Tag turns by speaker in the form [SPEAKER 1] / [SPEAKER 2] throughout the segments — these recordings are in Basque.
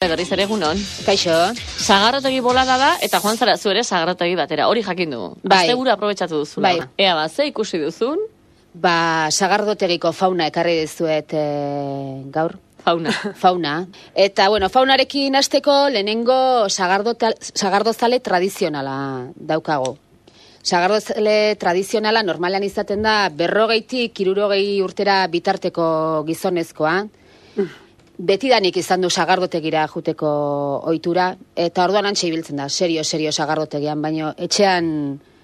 [SPEAKER 1] Berriz ere egunon.
[SPEAKER 2] Kaixo.
[SPEAKER 1] Sagarrotegi bolada da, eta joan zara zu ere sagarrotegi batera. Hori jakin du.
[SPEAKER 2] Bai.
[SPEAKER 1] Asteburu aprobetxatu duzu.
[SPEAKER 2] Bai.
[SPEAKER 1] Ea ba, ze ikusi duzun,
[SPEAKER 2] Ba, sagardotegiko fauna ekarri dizuet e, gaur.
[SPEAKER 1] fauna.
[SPEAKER 2] Fauna. Eta, bueno, faunarekin hasteko lehenengo sagardozale tradizionala daukago. Sagardozale tradizionala normalean izaten da berrogeitik irurogei urtera bitarteko gizonezkoa. Betidanik izan du sagardotegira juteko ohitura eta orduan antxe ibiltzen da, serio, serio sagardotegian, baino etxean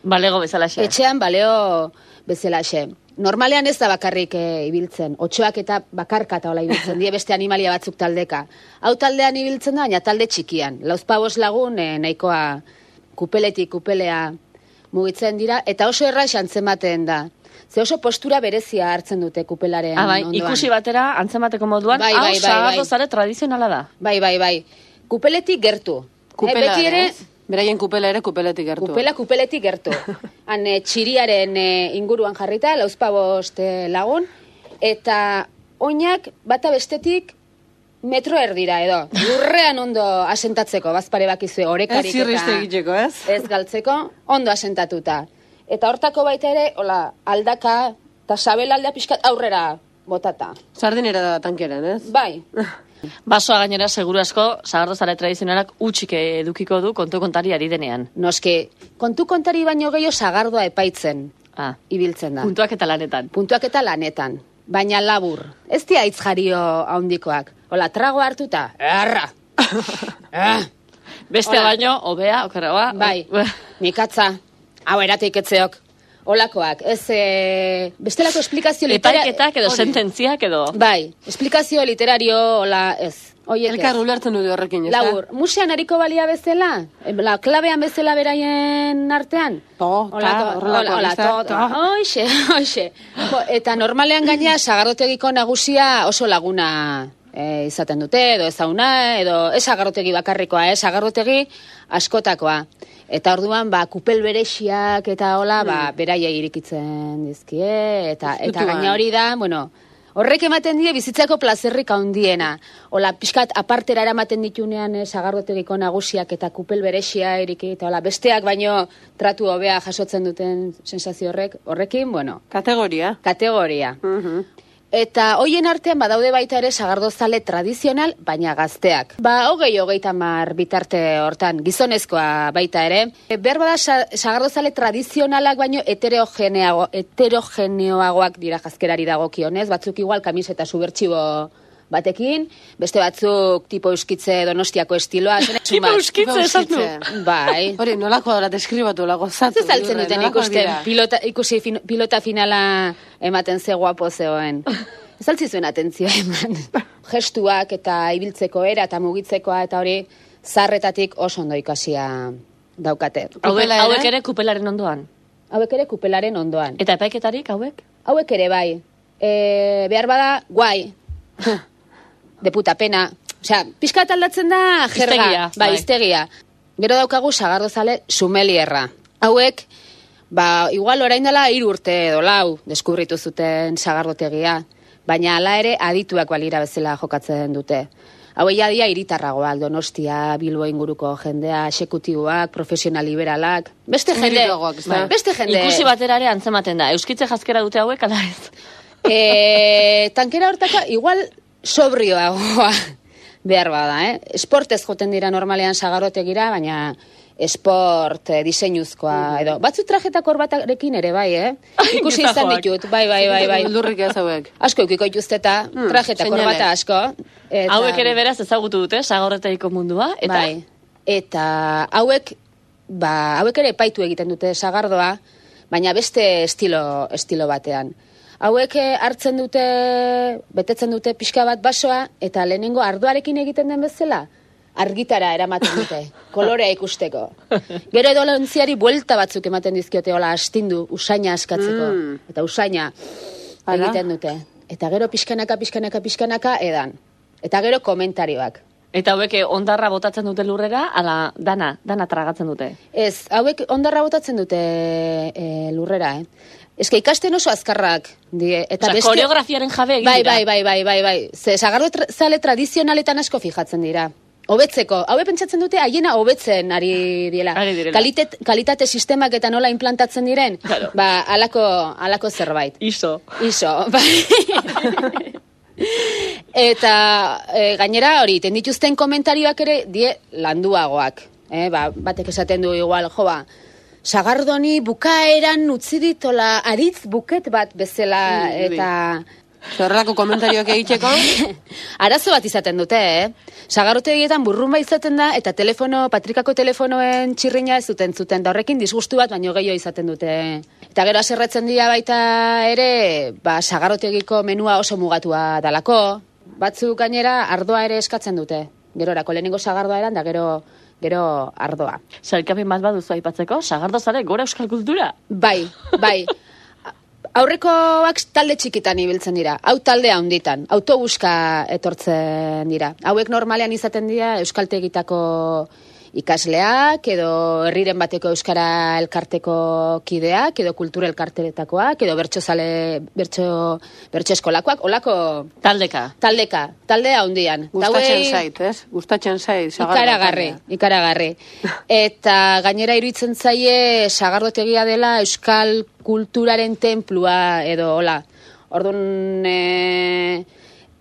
[SPEAKER 1] Balego bezala xe.
[SPEAKER 2] Etxean baleo bezalaxe. Normalean ez da bakarrik e, ibiltzen. Otxoak eta bakarka eta hola ibiltzen. Die beste animalia batzuk taldeka. Hau taldean ibiltzen da, baina talde txikian. Lauzpabos lagun e, nahikoa kupeletik kupelea mugitzen dira. Eta oso erra antzematen da. Ze oso postura berezia hartzen dute kupelaren
[SPEAKER 1] Ah, bai,
[SPEAKER 2] ondoan.
[SPEAKER 1] ikusi batera, antzemateko moduan,
[SPEAKER 2] Bai,
[SPEAKER 1] hau
[SPEAKER 2] bai, bai,
[SPEAKER 1] sagardozale tradizionala da.
[SPEAKER 2] Bai, bai, bai. Kupeletik gertu.
[SPEAKER 3] Kupela,
[SPEAKER 2] beti ere,
[SPEAKER 3] ez? Beraien kupela ere kupeletik gertu.
[SPEAKER 2] Kupela kupeletik gertu. Han e, txiriaren e, inguruan jarrita, lauzpabost e, lagun, eta oinak bata bestetik metro erdira edo. Lurrean ondo asentatzeko, bazpare bakizue
[SPEAKER 3] Ez
[SPEAKER 2] orekarik
[SPEAKER 3] zirriste egiteko, ez?
[SPEAKER 2] ez galtzeko, ondo asentatuta. Eta hortako baita ere, hola, aldaka, eta sabelaldea pixkat aurrera botata.
[SPEAKER 3] Sardinera da tankeren, ez?
[SPEAKER 2] Bai,
[SPEAKER 1] Basoa gainera, seguru asko, sagardozale tradizionalak utxik edukiko du kontu kontari ari denean.
[SPEAKER 2] noski, kontu kontari baino gehiago sagardoa epaitzen
[SPEAKER 1] Ah,
[SPEAKER 2] ibiltzen da.
[SPEAKER 1] puntuak eta lanetan.
[SPEAKER 2] puntuak eta lanetan, baina labur. Ez dia hitz jario haundikoak. Hola, trago hartuta, erra. Ah,
[SPEAKER 1] Beste
[SPEAKER 2] Hola.
[SPEAKER 1] baino, obea, okerragoa.
[SPEAKER 2] bai, mikatza, hau erateik etzeok. Olakoak, ez e, bestelako esplikazio litera-
[SPEAKER 1] Epaiketak edo
[SPEAKER 2] Hori.
[SPEAKER 1] sententziak edo...
[SPEAKER 2] Bai, esplikazio literario, hola, ez. Oiek.
[SPEAKER 3] Elkar ulertzen dute horrekin, ez da?
[SPEAKER 2] Labur, musean hariko balia bezala? La klabean bezala beraien artean?
[SPEAKER 3] To,
[SPEAKER 2] Hola, hola, to,
[SPEAKER 3] Ta.
[SPEAKER 2] Hoxe, hoxe. Bo, eta normalean gaina sagardotegiko nagusia oso laguna e, izaten dute, edo ezauna, edo ez sagarrotegi bakarrikoa, ez sagarrotegi askotakoa. Eta orduan, ba, kupel berexiak eta hola, ba, beraiei irikitzen dizkie, eta, eta gaina hori da, bueno, horrek ematen die bizitzako plazerrik handiena. Hola, pixkat apartera eramaten ditunean eh, sagardotegiko nagusiak eta kupel berexia iriki, eta hola, besteak baino tratu hobea jasotzen duten sensazio horrek, horrekin, bueno,
[SPEAKER 3] Kategoria.
[SPEAKER 2] kategoria.
[SPEAKER 3] Mhm.
[SPEAKER 2] Eta hoien artean badaude baita ere sagardozale tradizional, baina gazteak. Ba, hogei hogeita mar bitarte hortan, gizonezkoa baita ere. Behar bada sa- sagardozale tradizionalak baino heterogeneago, heterogeneoagoak dira jazkerari dagokionez, batzuk igual kamiseta subertxibo batekin, beste batzuk tipo euskitze donostiako estiloa. zen-
[SPEAKER 1] Tipo euskitze esan du.
[SPEAKER 2] Bai.
[SPEAKER 3] Hori, nolakoa da, deskribatu, lago zatu.
[SPEAKER 2] Zer saltzen duten ikusten pilota, ikusi fin, pilota finala ematen ze guapo zegoen. Ez altzi zuen atentzioa eman. Gestuak eta ibiltzeko era eta mugitzekoa eta hori zarretatik oso ondo ikasia daukate.
[SPEAKER 1] Hauek,
[SPEAKER 3] Kupela ere?
[SPEAKER 1] hauek ere kupelaren ondoan.
[SPEAKER 2] Hauek ere kupelaren ondoan.
[SPEAKER 1] Eta epaiketarik hauek?
[SPEAKER 2] Hauek ere bai. E, behar bada, guai. De puta pena. Osea, pixka aldatzen da jerga.
[SPEAKER 1] Hiztegia,
[SPEAKER 2] bai,
[SPEAKER 1] bai.
[SPEAKER 2] hiztegia. Gero daukagu sagardozale sumelierra. Hauek, ba, igual orain dela hiru urte edo lau deskubritu zuten sagardotegia. Baina hala ere adituak balira bezala jokatzen dute. Hau ja dia iritarragoa, Donostia, Bilbo inguruko jendea, exekutiboak, profesional liberalak, beste jende,
[SPEAKER 3] da?
[SPEAKER 2] Bai, beste jende.
[SPEAKER 1] Ikusi batera ere antzematen da. Euskitze jazkera dute hauek, ala ez?
[SPEAKER 2] e, tankera hortaka igual sobrioagoa behar bada, eh? Esportez joten dira normalean sagarrotegira, baina esport eh, diseinuzkoa edo. Batzu trajeta korbatarekin ere bai, eh? Ikusi izan ditut, bai, bai, bai, bai.
[SPEAKER 3] Beldurrik ez hauek.
[SPEAKER 2] Asko eukiko dituzteta,
[SPEAKER 3] Hmm,
[SPEAKER 2] trajeta
[SPEAKER 3] seinale.
[SPEAKER 2] korbata asko. Eta,
[SPEAKER 1] Hauek ere beraz ezagutu dute, sagorreteiko mundua, eta
[SPEAKER 2] Bai. Eta hauek, ba, hauek ere epaitu egiten dute sagardoa, baina beste estilo, estilo batean. Hauek eh, hartzen dute, betetzen dute pixka bat basoa, eta lehenengo ardoarekin egiten den bezala, argitara eramaten dute, kolorea ikusteko. Gero edo lontziari buelta batzuk ematen dizkiote, hola, astindu, usaina askatzeko.
[SPEAKER 3] Mm.
[SPEAKER 2] Eta usaina egiten dute. Eta gero pixkanaka, pixkanaka, pixkanaka, edan. Eta gero komentarioak.
[SPEAKER 1] Eta hauek eh, ondarra botatzen dute lurrera, ala dana, dana tragatzen dute.
[SPEAKER 2] Ez, hauek ondarra botatzen dute e, lurrera, eh? Que ikasten oso azkarrak. Die, eta
[SPEAKER 1] Osea, koreografiaren jabe egin
[SPEAKER 2] bai,
[SPEAKER 1] dira.
[SPEAKER 2] bai, bai, bai, bai, bai. Ze, sagardo tra zale tradizionaletan asko fijatzen dira. Hobetzeko, hau pentsatzen dute haiena hobetzen ari diela.
[SPEAKER 1] Ari direla.
[SPEAKER 2] Kalitet, kalitate sistemak eta nola implantatzen diren,
[SPEAKER 1] Claro.
[SPEAKER 2] ba, alako, alako zerbait.
[SPEAKER 1] Iso.
[SPEAKER 2] Iso, bai. Eta e, gainera hori, ten dituzten komentarioak ere die landuagoak. Eh, ba, batek esaten du igual, jo ba, sagardoni bukaeran utzi ditola aritz buket bat bezala eta
[SPEAKER 3] Zorrelako komentarioak egiteko,
[SPEAKER 2] arazo bat izaten dute, eh? Sagarrotegietan burrumba izaten da eta telefono, patrikako telefonoen txirrina ez duten zuten, da horrekin disgustu bat baino gehiago izaten dute. Eta gero aserretzen dira baita ere, ba, sagarrotegiko menua oso mugatua dalako, batzuk gainera ardoa ere eskatzen dute. Gerorako lehenengo sagardoa eran da gero gero ardoa.
[SPEAKER 1] Zerkapin bat baduzu aipatzeko, sagardo zare gora euskal kultura.
[SPEAKER 2] Bai, bai. Aurrekoak talde txikitan ibiltzen dira. Hau talde handitan. Autobuska etortzen dira. Hauek normalean izaten dira euskaltegitako ikasleak, edo herriren bateko euskara elkarteko kideak, edo kultura elkarteletakoak, edo bertso sale, bertso, bertso eskolakoak, olako
[SPEAKER 1] Taldeka.
[SPEAKER 2] taldeka, talde handian. Ta
[SPEAKER 3] gustatzen
[SPEAKER 2] hauei-
[SPEAKER 3] zait, ez? Gustatzen zait.
[SPEAKER 2] Ikaragarri,
[SPEAKER 3] taldea.
[SPEAKER 2] ikaragarri. Eta gainera iruditzen zaie sagardotegia dela euskal kulturaren tenplua edo hola. Orduan e,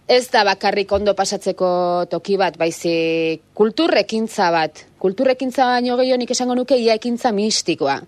[SPEAKER 2] ez da bakarrik ondo pasatzeko toki bat, baizik kulturrekintza bat. Kulturrekintza baino gehiago nik esango nuke ia ekintza mistikoa.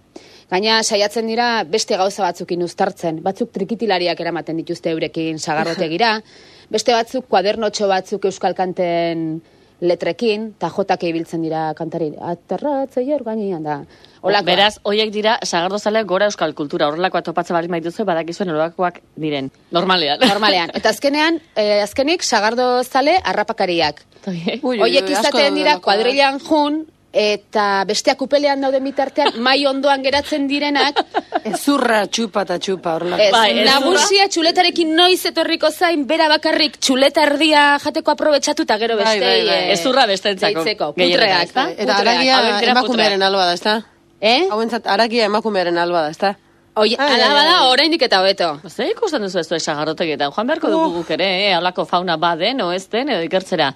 [SPEAKER 2] Gaina saiatzen dira beste gauza batzukin uztartzen. Batzuk trikitilariak eramaten dituzte eurekin sagardotegira. beste batzuk kuadernotxo batzuk euskal kanten letrekin, eta jotak ibiltzen dira kantari. Aterratze jor gainean da. Olakoa.
[SPEAKER 1] Beraz, hoiek dira sagardo zale gora euskal kultura. Horrelakoa topatzen bari maituzu, badakizuen horrelakoak diren. Normalean.
[SPEAKER 2] Normalean. Eta azkenean, eh, azkenik, sagardo zale harrapakariak.
[SPEAKER 1] Ui,
[SPEAKER 3] Ui, ui,
[SPEAKER 2] Hoiek izaten dira kuadrilan jun, eta besteak upelean dauden bitartean, mai ondoan geratzen direnak,
[SPEAKER 3] Ezurra txupa eta txupa horrelako.
[SPEAKER 2] Ez,
[SPEAKER 1] Bai,
[SPEAKER 2] nagusia txuletarekin noiz etorriko zain, bera bakarrik txuleta erdia jateko aprobetxatu eta gero
[SPEAKER 3] Bai,
[SPEAKER 2] beste.
[SPEAKER 3] bai, bai.
[SPEAKER 2] eh,
[SPEAKER 1] Ezurra.
[SPEAKER 2] Deitzeko,
[SPEAKER 1] Gehienetan,
[SPEAKER 2] putreak, ba?
[SPEAKER 3] Eta
[SPEAKER 2] Putreak.
[SPEAKER 3] aragia emakumearen alba da, ezta?
[SPEAKER 2] Eh?
[SPEAKER 3] Hauentzat aragia emakumearen alba da, ezta?
[SPEAKER 2] Oi, ala bada,
[SPEAKER 3] ai.
[SPEAKER 2] oraindik eta hobeto.
[SPEAKER 1] Zer ikusten duzu ez du sagardotegietan? Joan beharko dugu guk ere, eh? Halako fauna baden, o ez den, edo ikertzera.